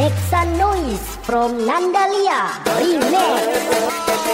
Nexa Noise from Nandalia. Remix.